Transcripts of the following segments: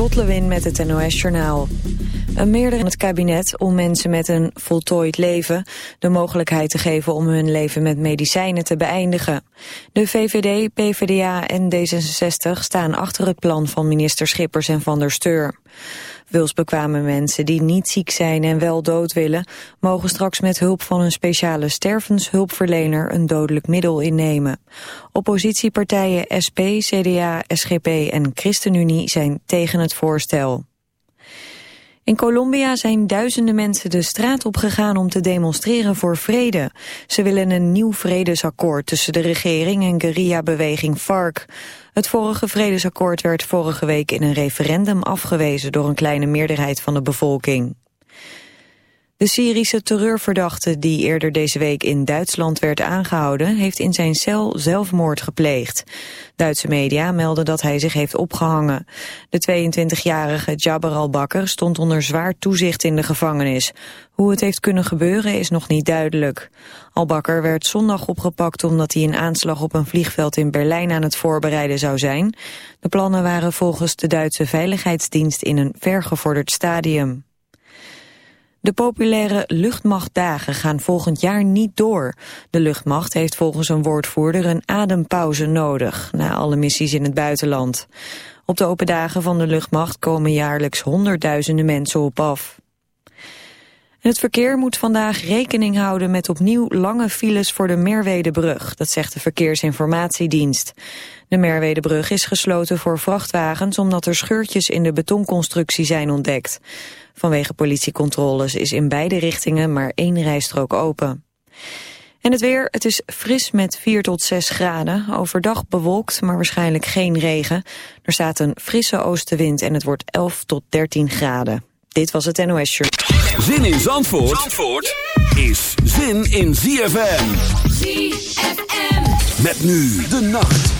Lot met het NOS Journaal. Een meerderheid in het kabinet om mensen met een voltooid leven... de mogelijkheid te geven om hun leven met medicijnen te beëindigen. De VVD, PvdA en D66 staan achter het plan van minister Schippers en Van der Steur. Wilsbekwame mensen die niet ziek zijn en wel dood willen... mogen straks met hulp van een speciale stervenshulpverlener een dodelijk middel innemen. Oppositiepartijen SP, CDA, SGP en ChristenUnie zijn tegen het voorstel. In Colombia zijn duizenden mensen de straat opgegaan om te demonstreren voor vrede. Ze willen een nieuw vredesakkoord tussen de regering en guerrilla-beweging FARC. Het vorige vredesakkoord werd vorige week in een referendum afgewezen door een kleine meerderheid van de bevolking. De Syrische terreurverdachte die eerder deze week in Duitsland werd aangehouden... heeft in zijn cel zelfmoord gepleegd. Duitse media melden dat hij zich heeft opgehangen. De 22-jarige Jabbar al-Bakker stond onder zwaar toezicht in de gevangenis. Hoe het heeft kunnen gebeuren is nog niet duidelijk. Al-Bakker werd zondag opgepakt omdat hij een aanslag op een vliegveld in Berlijn aan het voorbereiden zou zijn. De plannen waren volgens de Duitse Veiligheidsdienst in een vergevorderd stadium. De populaire luchtmachtdagen gaan volgend jaar niet door. De luchtmacht heeft volgens een woordvoerder een adempauze nodig... na alle missies in het buitenland. Op de open dagen van de luchtmacht komen jaarlijks honderdduizenden mensen op af. Het verkeer moet vandaag rekening houden met opnieuw lange files voor de Merwedebrug, dat zegt de Verkeersinformatiedienst. De Merwedebrug is gesloten voor vrachtwagens omdat er scheurtjes in de betonconstructie zijn ontdekt. Vanwege politiecontroles is in beide richtingen maar één rijstrook open. En het weer, het is fris met 4 tot 6 graden. Overdag bewolkt, maar waarschijnlijk geen regen. Er staat een frisse oostenwind en het wordt 11 tot 13 graden. Dit was het NOS Shirt. Zin in Zandvoort, Zandvoort is zin in ZFM. ZFM. Met nu de nacht.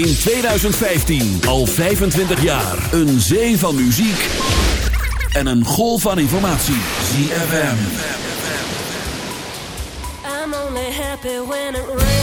In 2015, al 25 jaar. Een zee van muziek en een golf van informatie. ZFM. I'm only happy when it rains.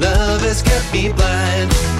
Love has kept me blind.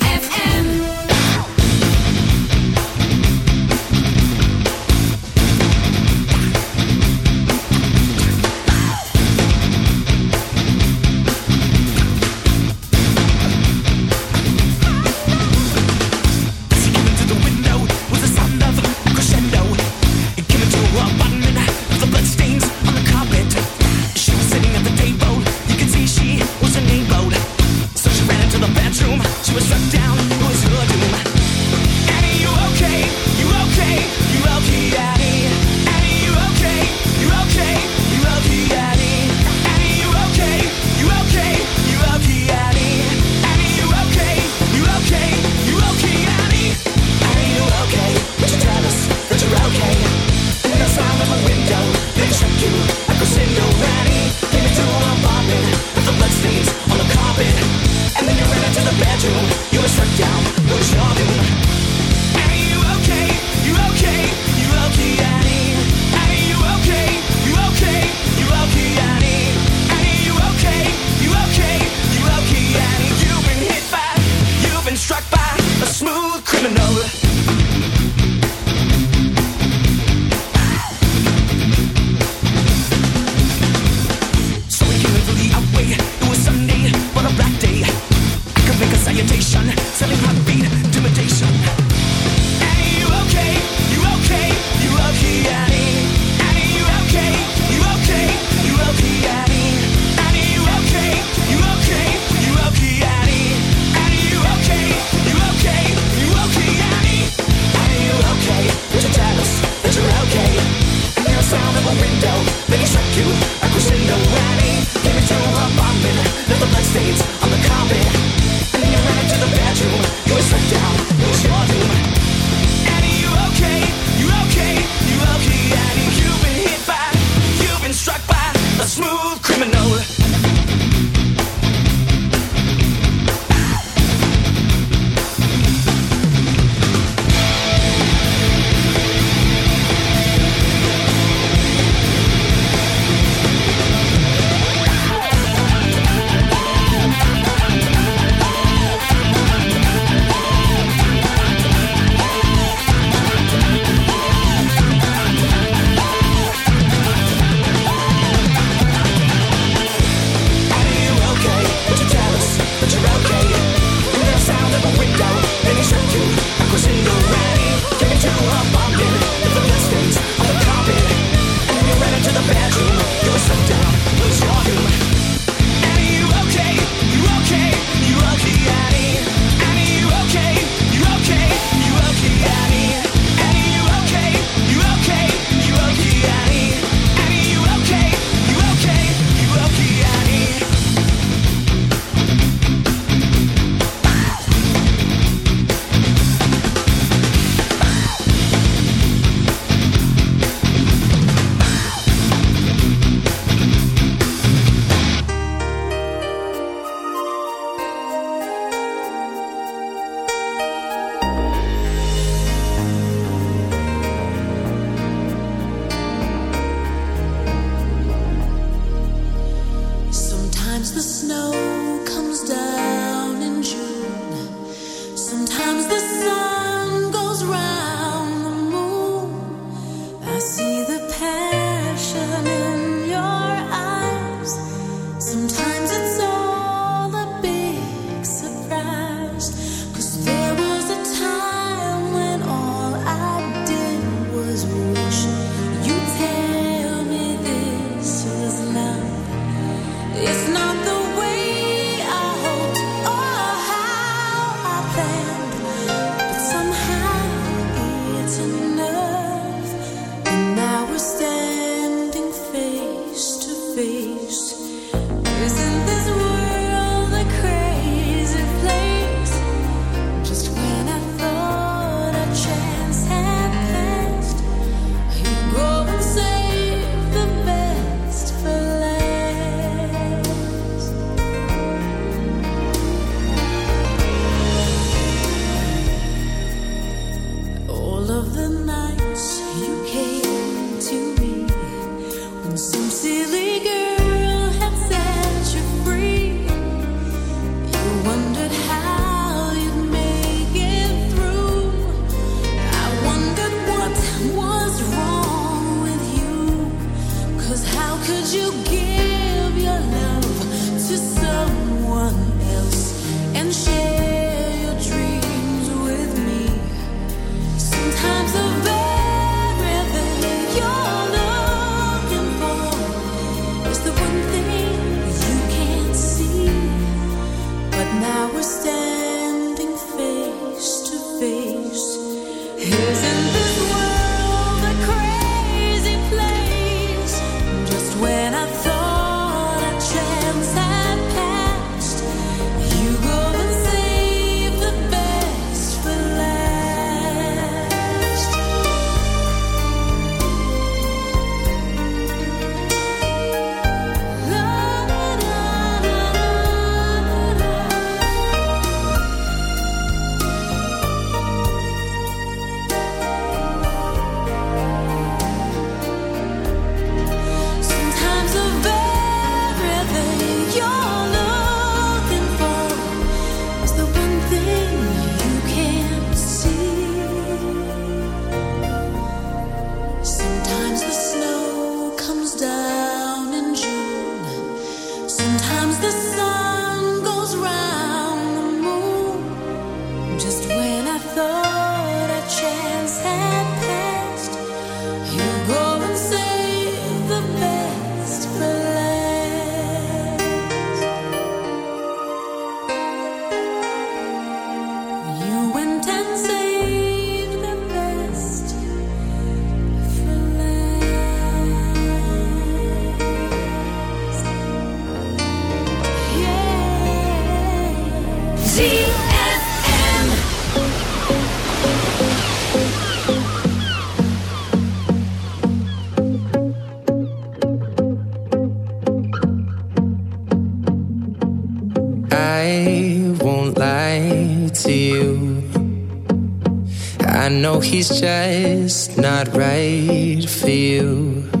He's just not right for you.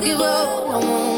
give up. No more.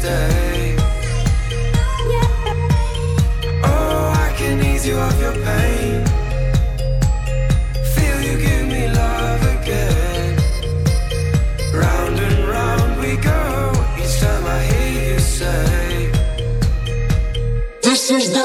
stay. Oh, I can ease you of your pain. Feel you give me love again. Round and round we go. Each time I hear you say, This is the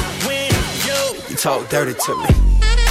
You talk dirty to me.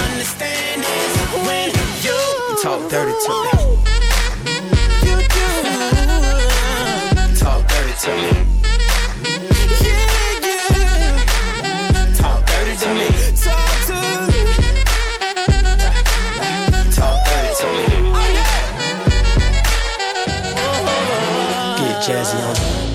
when you talk dirty to me. you do. Talk dirty to me. Talk dirty to me. Talk to me. Talk dirty to me. Get jazzy on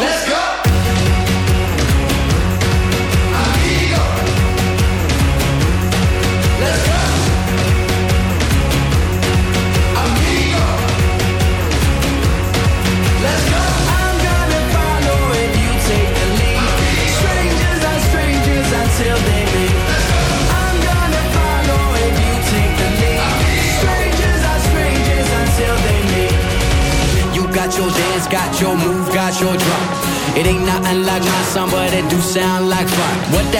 Let's go!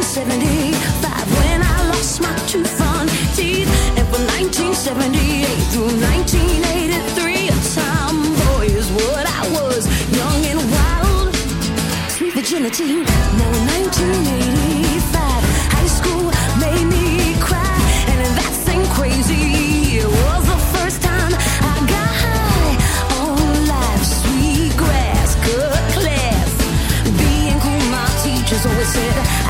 1975 when I lost my two front teeth, and from 1978 through 1983, a tomboy is what I was, young and wild, sweet virginity. Now in 1985, high school made me cry, and in that same crazy year was the first time I got high on life, sweet grass, good class, being cool. My teachers always said.